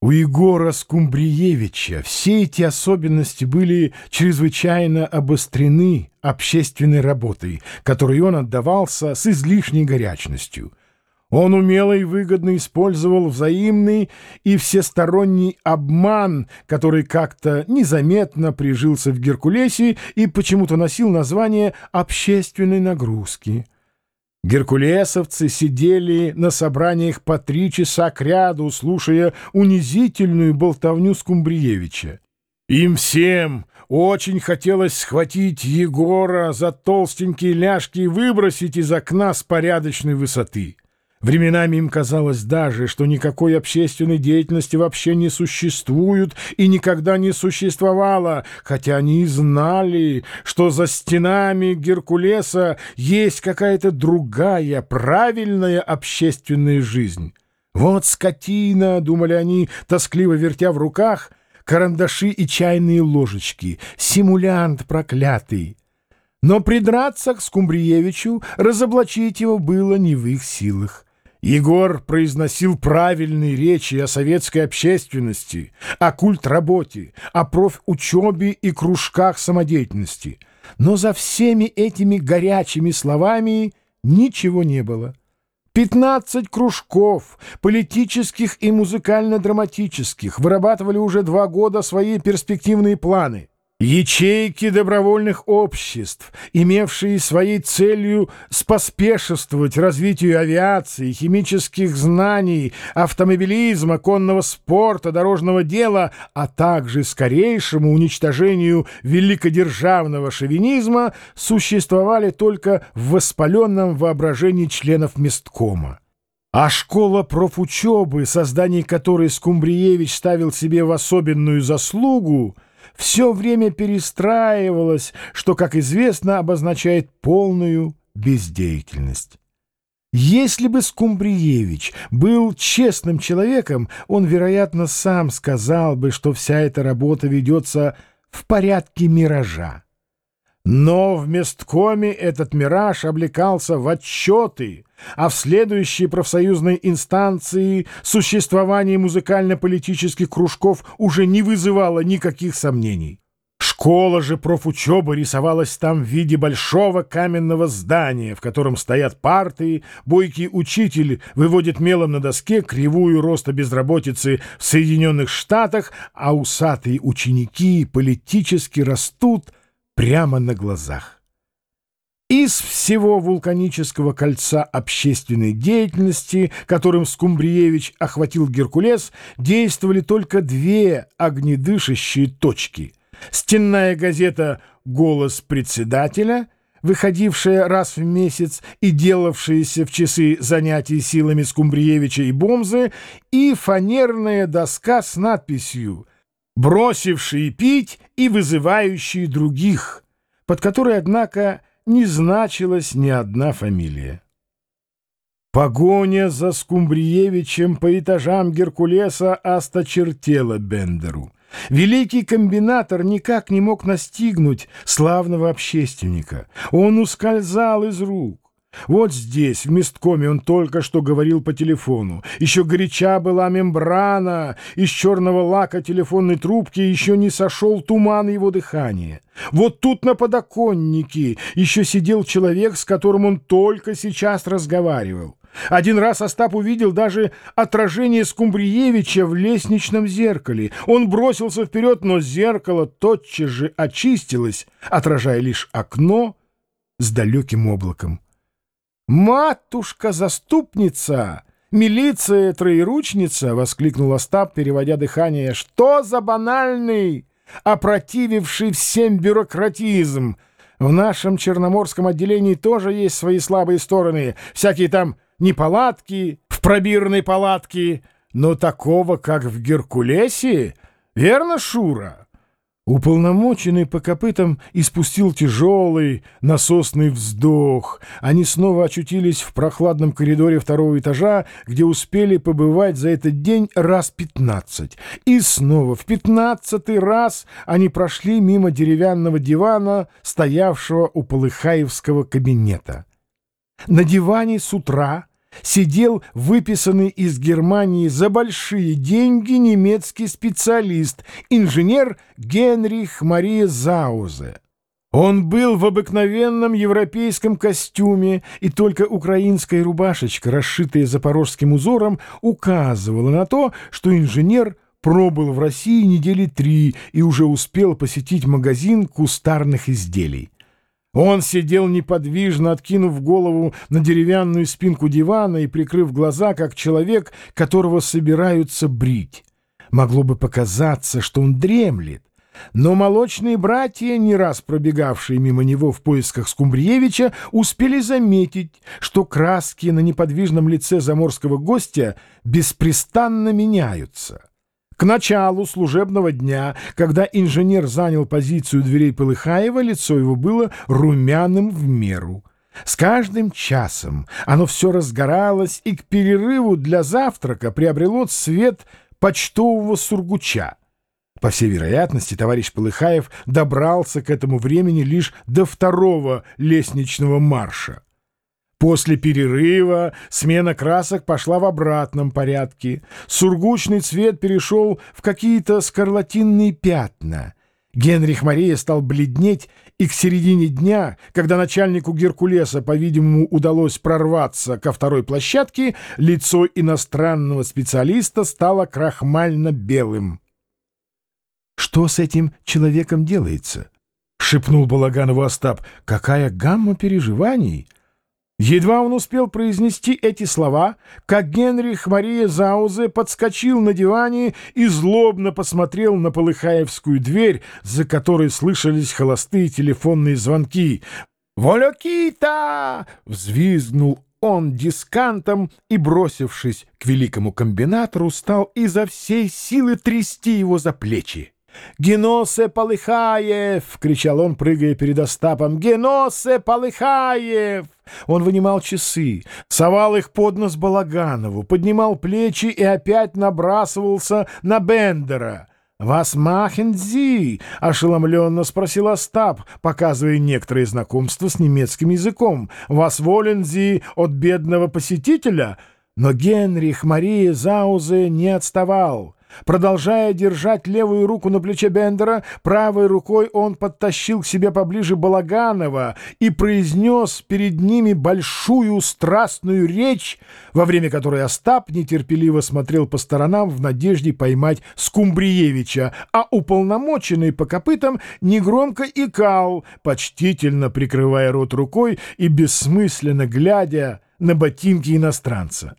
У Егора Скумбриевича все эти особенности были чрезвычайно обострены общественной работой, которой он отдавался с излишней горячностью. Он умело и выгодно использовал взаимный и всесторонний обман, который как-то незаметно прижился в Геркулесе и почему-то носил название «общественной нагрузки». Геркулесовцы сидели на собраниях по три часа кряду, слушая унизительную болтовню Скумбриевича. Им всем очень хотелось схватить Егора за толстенькие ляжки и выбросить из окна с порядочной высоты. Временами им казалось даже, что никакой общественной деятельности вообще не существует и никогда не существовало, хотя они и знали, что за стенами Геркулеса есть какая-то другая, правильная общественная жизнь. «Вот скотина!» — думали они, тоскливо вертя в руках карандаши и чайные ложечки. «Симулянт проклятый!» Но придраться к Скумбриевичу, разоблачить его было не в их силах. Егор произносил правильные речи о советской общественности, о культработе, о профучебе и кружках самодеятельности. Но за всеми этими горячими словами ничего не было. Пятнадцать кружков, политических и музыкально-драматических, вырабатывали уже два года свои перспективные планы. Ячейки добровольных обществ, имевшие своей целью споспешествовать развитию авиации, химических знаний, автомобилизма, конного спорта, дорожного дела, а также скорейшему уничтожению великодержавного шовинизма, существовали только в воспаленном воображении членов месткома. А школа профучебы, создание которой Скумбриевич ставил себе в особенную заслугу — все время перестраивалось, что, как известно, обозначает полную бездеятельность. Если бы Скумбриевич был честным человеком, он, вероятно, сам сказал бы, что вся эта работа ведется в порядке миража. Но в месткоме этот мираж облекался в отчеты, а в следующей профсоюзной инстанции существование музыкально-политических кружков уже не вызывало никаких сомнений. Школа же профучебы рисовалась там в виде большого каменного здания, в котором стоят парты, бойкий учитель выводит мелом на доске кривую роста безработицы в Соединенных Штатах, а усатые ученики политически растут – прямо на глазах. Из всего вулканического кольца общественной деятельности, которым Скумбриевич охватил Геркулес, действовали только две огнедышащие точки. Стенная газета «Голос председателя», выходившая раз в месяц и делавшаяся в часы занятий силами Скумбриевича и Бомзы, и фанерная доска с надписью бросившие пить и вызывающие других, под которой, однако, не значилась ни одна фамилия. Погоня за Скумбриевичем по этажам Геркулеса осточертела Бендеру. Великий комбинатор никак не мог настигнуть славного общественника. Он ускользал из рук. Вот здесь, в месткоме, он только что говорил по телефону. Еще горяча была мембрана, из черного лака телефонной трубки еще не сошел туман его дыхания. Вот тут на подоконнике еще сидел человек, с которым он только сейчас разговаривал. Один раз Остап увидел даже отражение Скумбриевича в лестничном зеркале. Он бросился вперед, но зеркало тотчас же очистилось, отражая лишь окно с далеким облаком. «Матушка-заступница! Милиция троеручница!» — воскликнул Остап, переводя дыхание. «Что за банальный, опротививший всем бюрократизм? В нашем черноморском отделении тоже есть свои слабые стороны, всякие там неполадки, в пробирной палатке, но такого, как в Геркулесе, верно, Шура?» Уполномоченный по копытам испустил тяжелый насосный вздох. Они снова очутились в прохладном коридоре второго этажа, где успели побывать за этот день раз пятнадцать. И снова в пятнадцатый раз они прошли мимо деревянного дивана, стоявшего у Полыхаевского кабинета. На диване с утра сидел выписанный из Германии за большие деньги немецкий специалист, инженер Генрих Мария Заузе. Он был в обыкновенном европейском костюме, и только украинская рубашечка, расшитая запорожским узором, указывала на то, что инженер пробыл в России недели три и уже успел посетить магазин кустарных изделий. Он сидел неподвижно, откинув голову на деревянную спинку дивана и прикрыв глаза, как человек, которого собираются брить. Могло бы показаться, что он дремлет, но молочные братья, не раз пробегавшие мимо него в поисках Скумбриевича, успели заметить, что краски на неподвижном лице заморского гостя беспрестанно меняются. К началу служебного дня, когда инженер занял позицию дверей Полыхаева, лицо его было румяным в меру. С каждым часом оно все разгоралось и к перерыву для завтрака приобрело цвет почтового сургуча. По всей вероятности, товарищ Полыхаев добрался к этому времени лишь до второго лестничного марша. После перерыва смена красок пошла в обратном порядке. Сургучный цвет перешел в какие-то скарлатинные пятна. Генрих Мария стал бледнеть, и к середине дня, когда начальнику Геркулеса, по-видимому, удалось прорваться ко второй площадке, лицо иностранного специалиста стало крахмально-белым. «Что с этим человеком делается?» — шепнул Балаганову Остап. «Какая гамма переживаний!» Едва он успел произнести эти слова, как Генрих Мария Заузе подскочил на диване и злобно посмотрел на Полыхаевскую дверь, за которой слышались холостые телефонные звонки. «Волокита!» — взвизгнул он дискантом и, бросившись к великому комбинатору, стал изо всей силы трясти его за плечи. «Геносе Полыхаев!» — кричал он, прыгая перед Остапом. «Геносе Полыхаев!» Он вынимал часы, совал их под нос Балаганову, поднимал плечи и опять набрасывался на Бендера. «Вас махензи?» — ошеломленно спросил Остап, показывая некоторые знакомства с немецким языком. «Вас волензи от бедного посетителя?» Но Генрих Мария Заузе не отставал. Продолжая держать левую руку на плече Бендера, правой рукой он подтащил к себе поближе Балаганова и произнес перед ними большую страстную речь, во время которой Остап нетерпеливо смотрел по сторонам в надежде поймать Скумбриевича, а уполномоченный по копытам негромко икал, почтительно прикрывая рот рукой и бессмысленно глядя на ботинки иностранца.